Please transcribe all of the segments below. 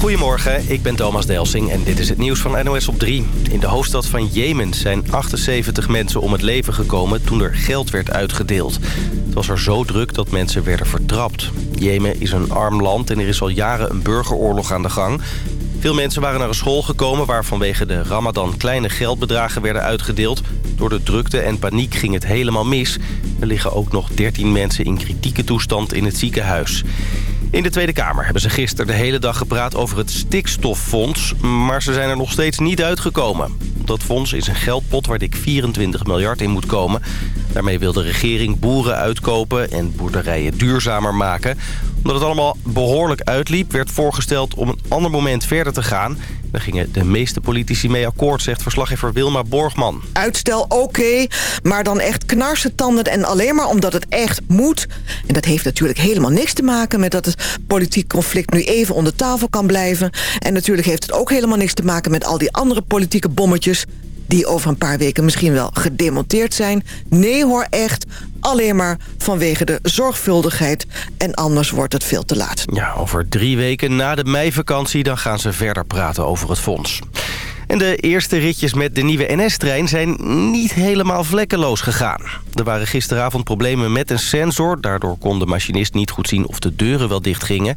Goedemorgen, ik ben Thomas Delsing en dit is het nieuws van NOS op 3. In de hoofdstad van Jemen zijn 78 mensen om het leven gekomen toen er geld werd uitgedeeld. Het was er zo druk dat mensen werden vertrapt. Jemen is een arm land en er is al jaren een burgeroorlog aan de gang. Veel mensen waren naar een school gekomen waar vanwege de ramadan kleine geldbedragen werden uitgedeeld. Door de drukte en paniek ging het helemaal mis. Er liggen ook nog 13 mensen in kritieke toestand in het ziekenhuis. In de Tweede Kamer hebben ze gisteren de hele dag gepraat over het stikstoffonds. Maar ze zijn er nog steeds niet uitgekomen. Dat fonds is een geldpot waar dik 24 miljard in moet komen. Daarmee wil de regering boeren uitkopen en boerderijen duurzamer maken. Omdat het allemaal behoorlijk uitliep, werd voorgesteld om een ander moment verder te gaan. Daar gingen de meeste politici mee akkoord, zegt verslaggever Wilma Borgman. Uitstel oké, maar dan echt knarsetanden en alleen maar omdat het echt moet. En dat heeft natuurlijk helemaal niks te maken met dat het politiek conflict nu even onder tafel kan blijven. En natuurlijk heeft het ook helemaal niks te maken met al die andere politieke bommetjes die over een paar weken misschien wel gedemonteerd zijn. Nee hoor, echt. Alleen maar vanwege de zorgvuldigheid. En anders wordt het veel te laat. Ja, over drie weken na de meivakantie... dan gaan ze verder praten over het fonds. En de eerste ritjes met de nieuwe NS-trein zijn niet helemaal vlekkeloos gegaan. Er waren gisteravond problemen met een sensor. Daardoor kon de machinist niet goed zien of de deuren wel dicht gingen.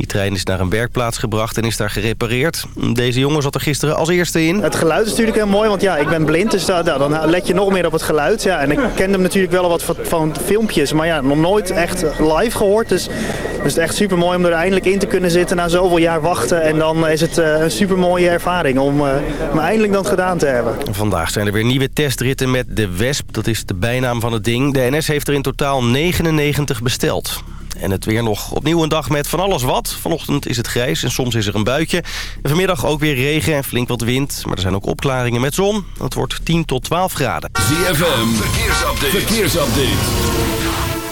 Die trein is naar een werkplaats gebracht en is daar gerepareerd. Deze jongen zat er gisteren als eerste in. Het geluid is natuurlijk heel mooi, want ja, ik ben blind, dus daar, dan let je nog meer op het geluid. Ja, en ik kende hem natuurlijk wel wat van, van filmpjes, maar ja, nog nooit echt live gehoord. Dus, dus het is echt super mooi om er eindelijk in te kunnen zitten na zoveel jaar wachten. En dan is het uh, een super mooie ervaring om, uh, om eindelijk dan gedaan te hebben. Vandaag zijn er weer nieuwe testritten met de Wesp. Dat is de bijnaam van het ding. De NS heeft er in totaal 99 besteld. En het weer nog opnieuw een dag met van alles wat. Vanochtend is het grijs en soms is er een buitje. En vanmiddag ook weer regen en flink wat wind. Maar er zijn ook opklaringen met zon. Het wordt 10 tot 12 graden. ZFM, verkeersupdate. verkeersupdate.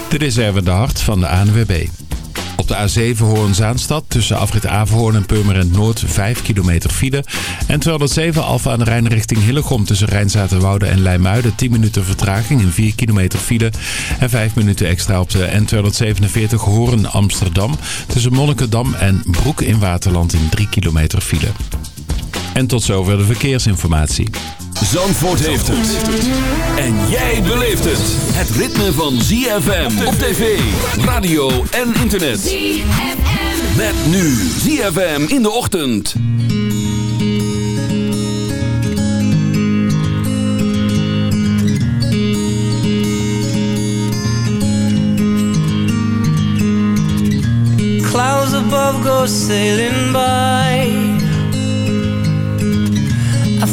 Dit is Erwin de Hart van de ANWB. Op de A7 Hoorn-Zaanstad tussen afrit Averhoorn en Purmerend Noord 5 kilometer file. En 207 Alfa aan de Rijn richting Hillegom tussen Rijnzaterwoude en Leimuiden 10 minuten vertraging in 4 kilometer file. En 5 minuten extra op de N247 Hoorn-Amsterdam tussen Monnikendam en Broek in Waterland in 3 kilometer file. En tot zover de verkeersinformatie. Zandvoort heeft het. En jij beleeft het. Het ritme van ZFM op tv, radio en internet. ZFM. Met nu ZFM in de ochtend. Clouds above go sailing by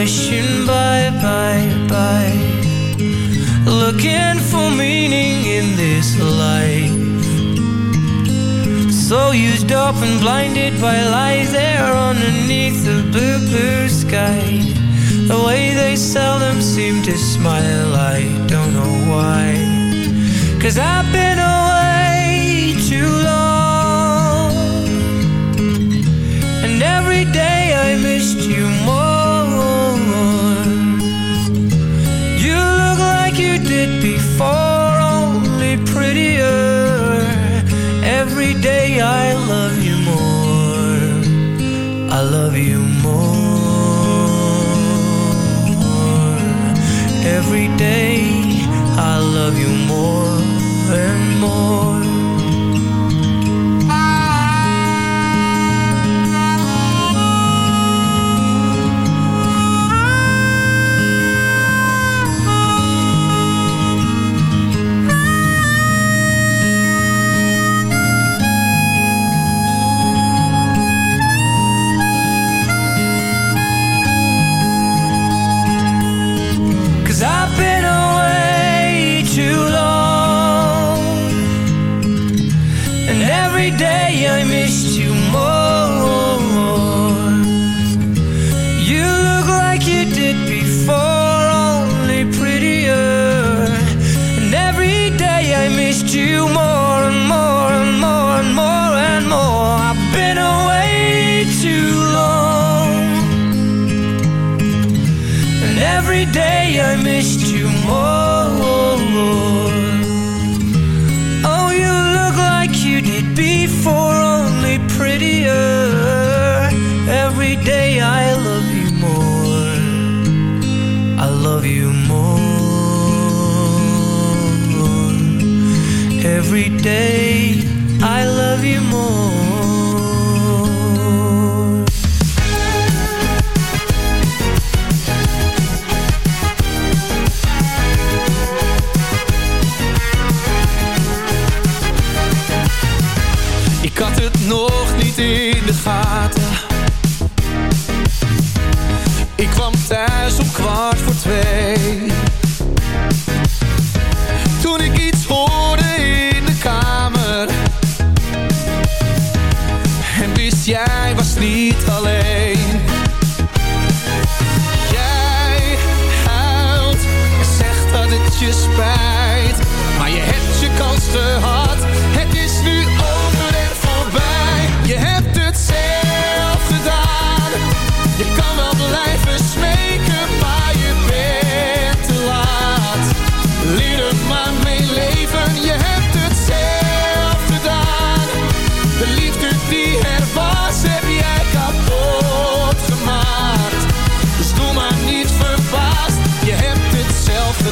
people rushing by, by, by, looking for meaning in this life. So used up and blinded by lies there underneath the blue, blue sky. The way they seldom seem to smile, I don't know why. Cause I've been day every day.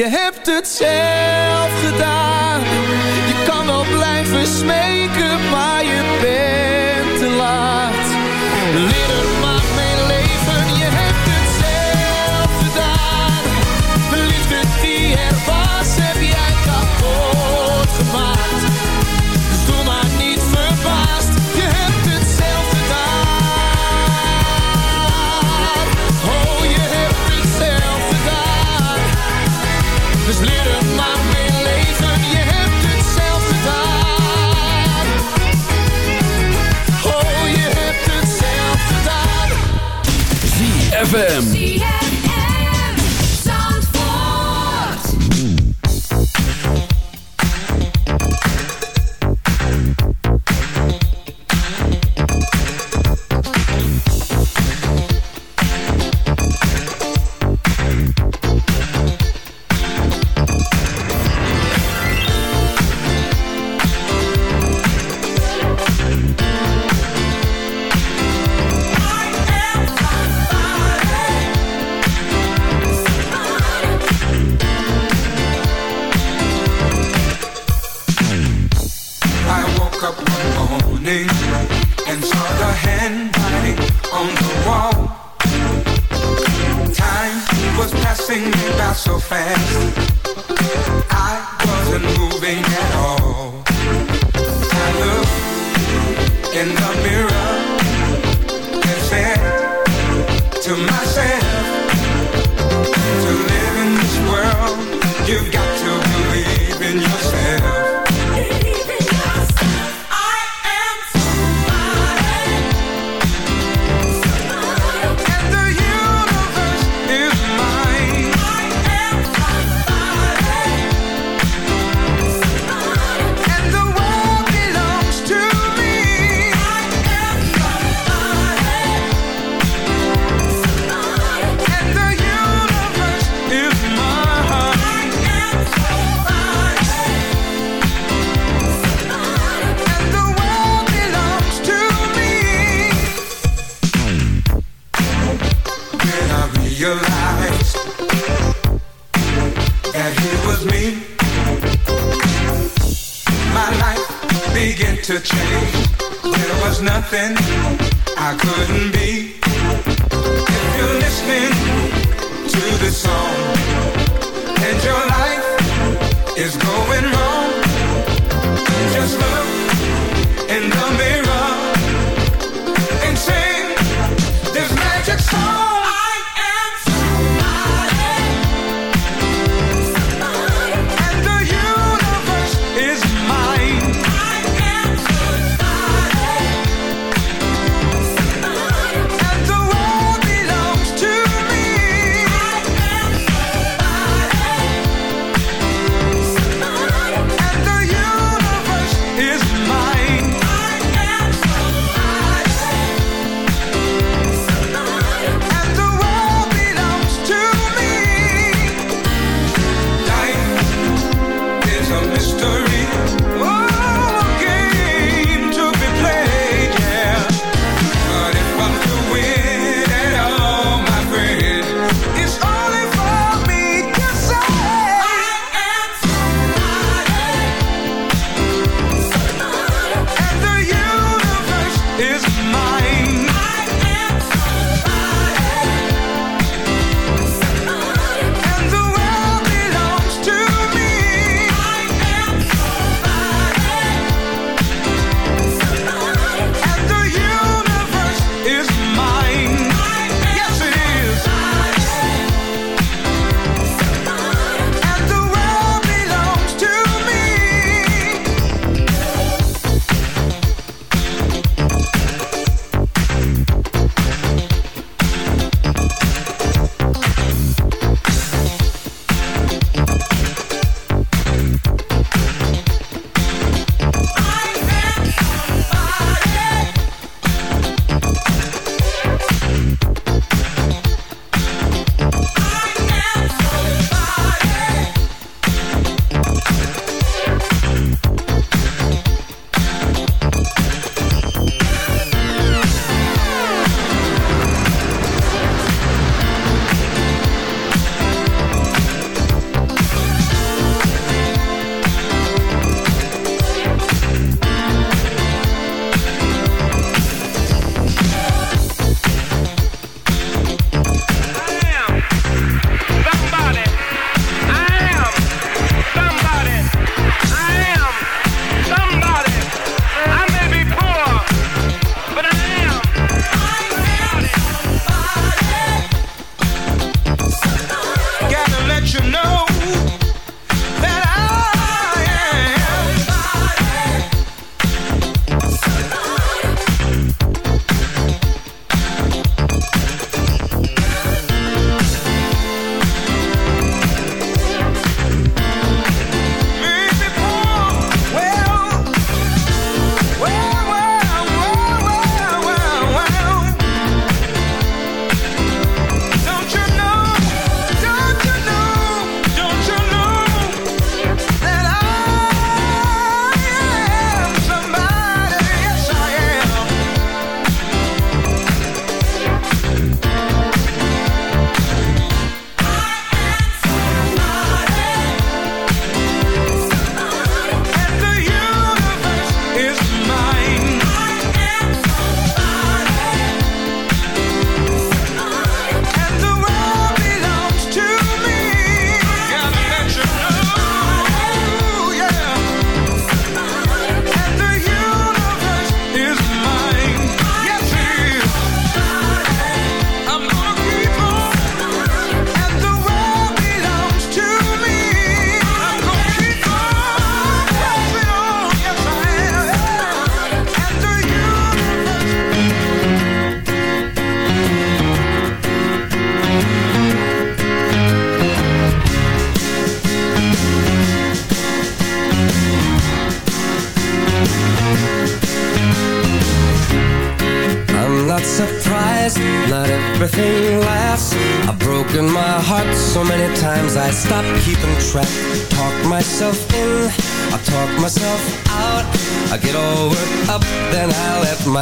Je hebt het zelf gedaan. Je kan wel blijven smeden. ZFM.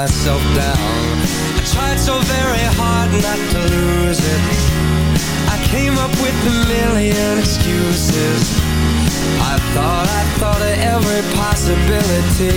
Myself down. I tried so very hard not to lose it. I came up with a million excuses I thought, I thought of every possibility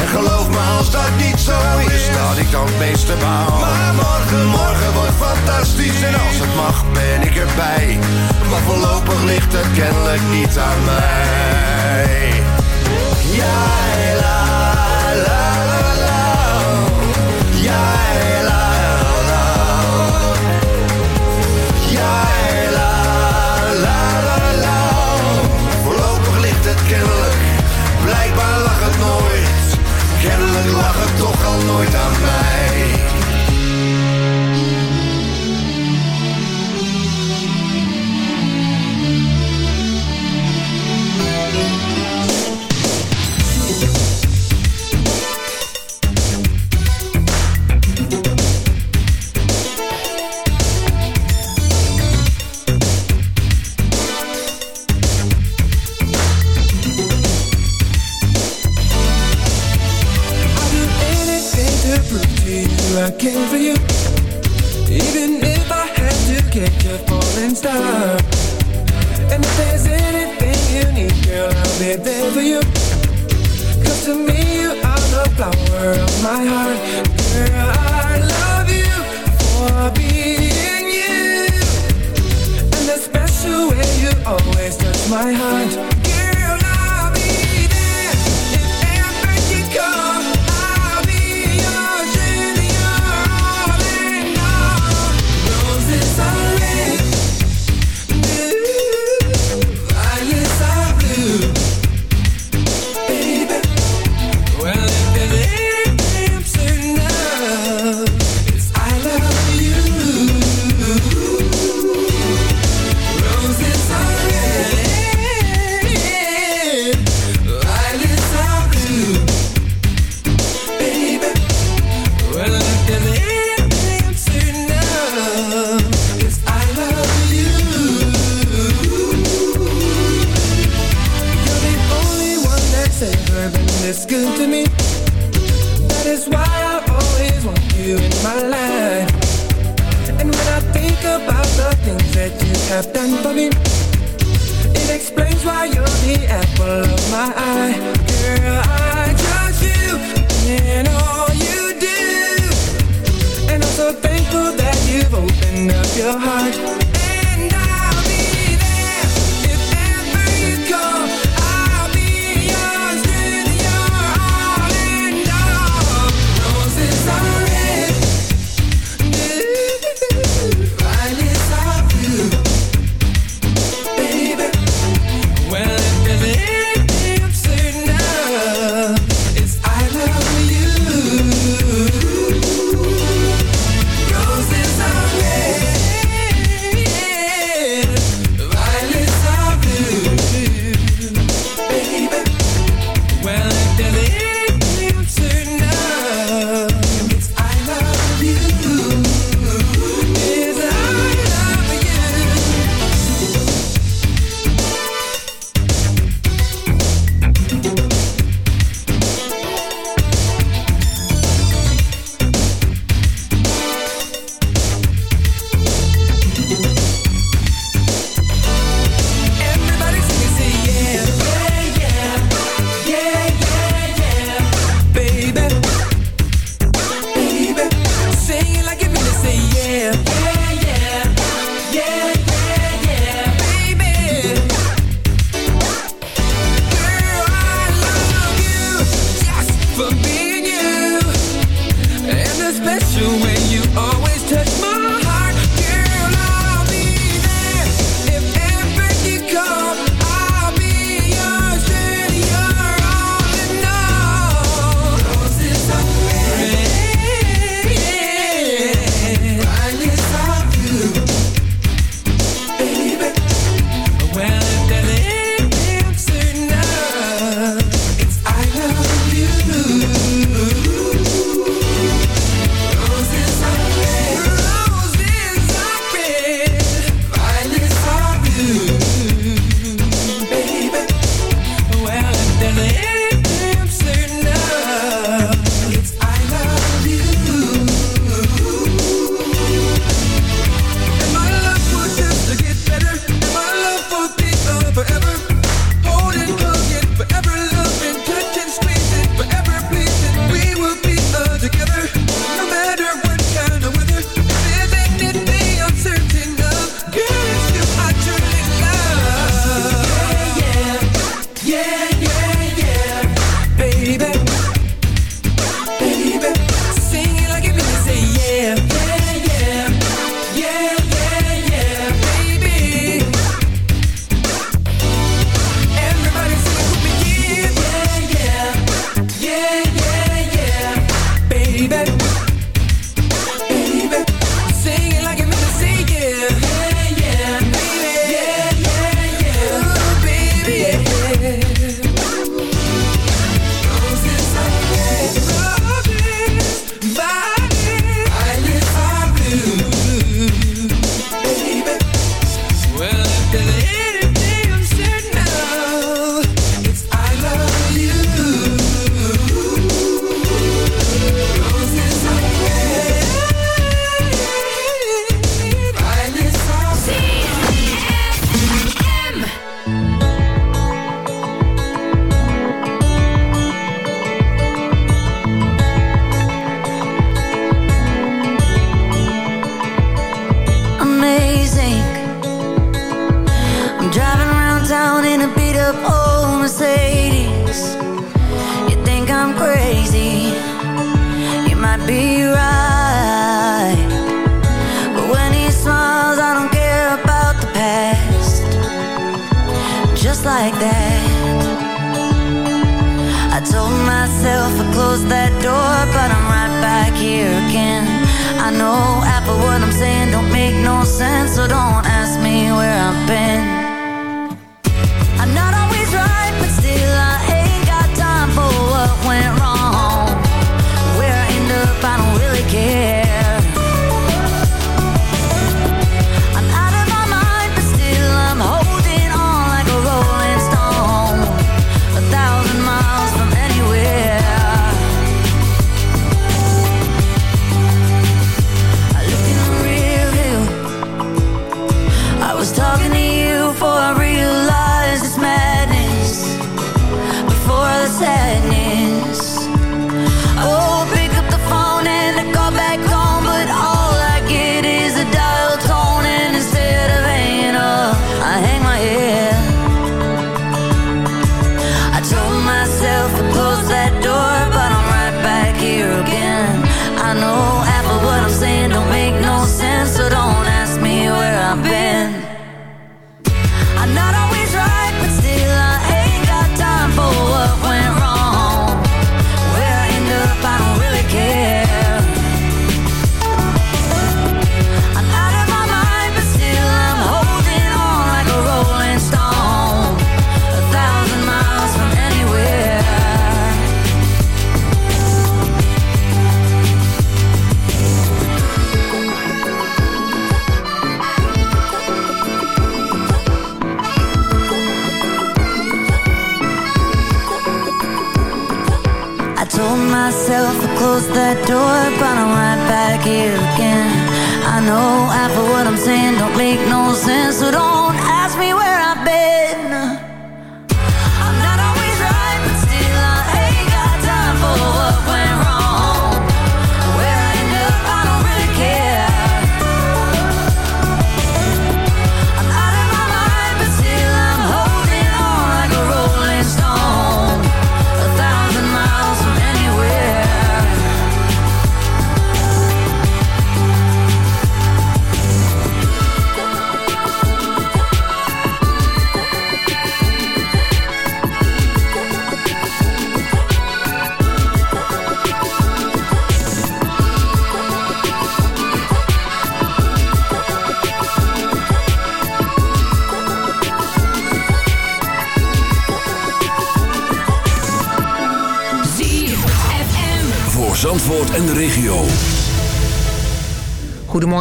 En geloof me als dat niet zo is, dat ik dan het meeste baal. Maar morgen, morgen wordt fantastisch en als het mag ben ik erbij. Maar voorlopig ligt het kennelijk niet aan mij. Jij laat het toch al nooit aan mij. flower of my heart. Girl, I love you for being you. And the special way you always touch my heart.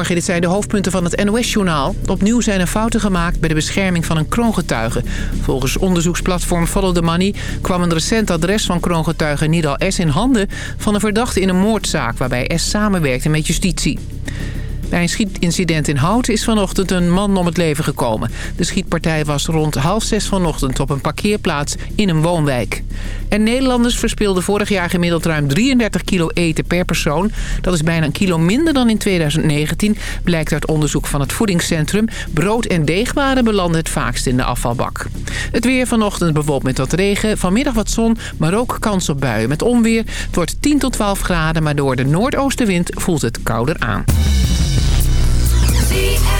Goedemorgen, dit zijn de hoofdpunten van het NOS-journaal. Opnieuw zijn er fouten gemaakt bij de bescherming van een kroongetuige. Volgens onderzoeksplatform Follow the Money... kwam een recent adres van kroongetuige Nidal S. in handen... van een verdachte in een moordzaak... waarbij S. samenwerkte met justitie. Bij een schietincident in Hout is vanochtend een man om het leven gekomen. De schietpartij was rond half zes vanochtend op een parkeerplaats in een woonwijk. En Nederlanders verspeelden vorig jaar gemiddeld ruim 33 kilo eten per persoon. Dat is bijna een kilo minder dan in 2019, blijkt uit onderzoek van het voedingscentrum. Brood en deegwaren belanden het vaakst in de afvalbak. Het weer vanochtend bewolkt met wat regen, vanmiddag wat zon, maar ook kans op buien met onweer. Het wordt 10 tot 12 graden, maar door de noordoostenwind voelt het kouder aan. ZFM.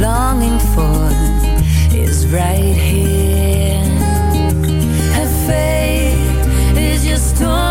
longing for is right here. Her fate is your story.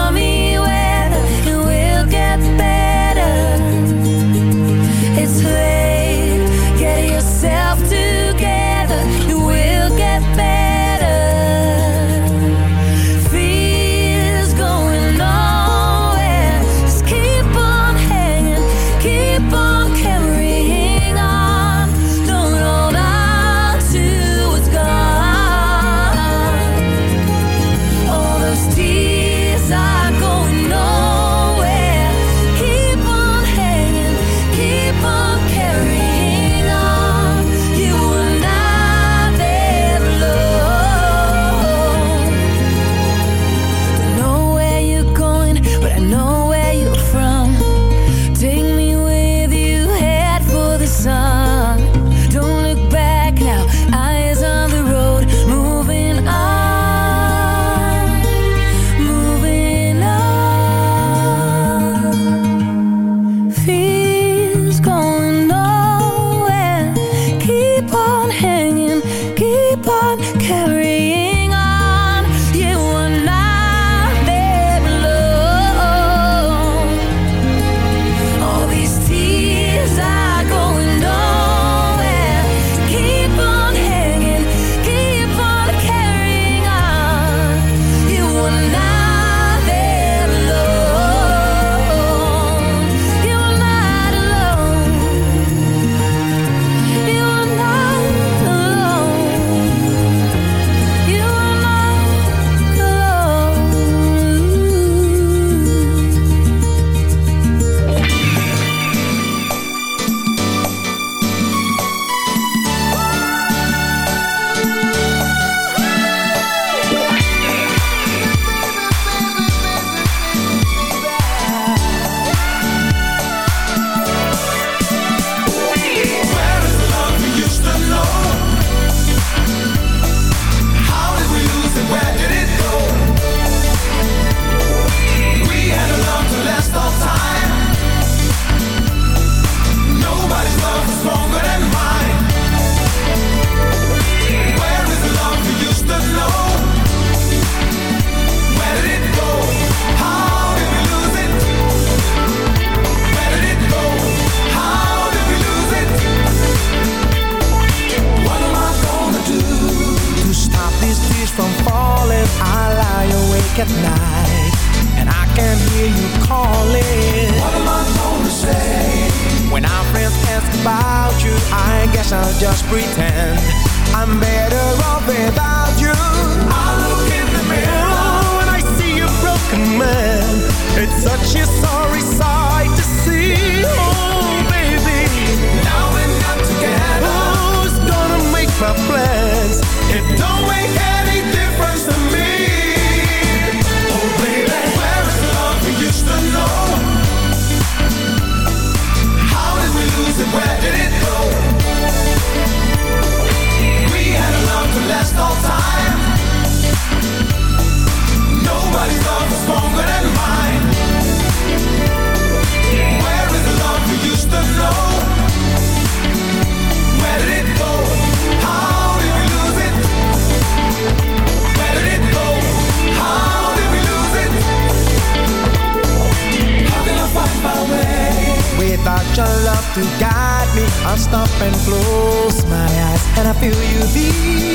Stop and close my eyes And I feel you deep.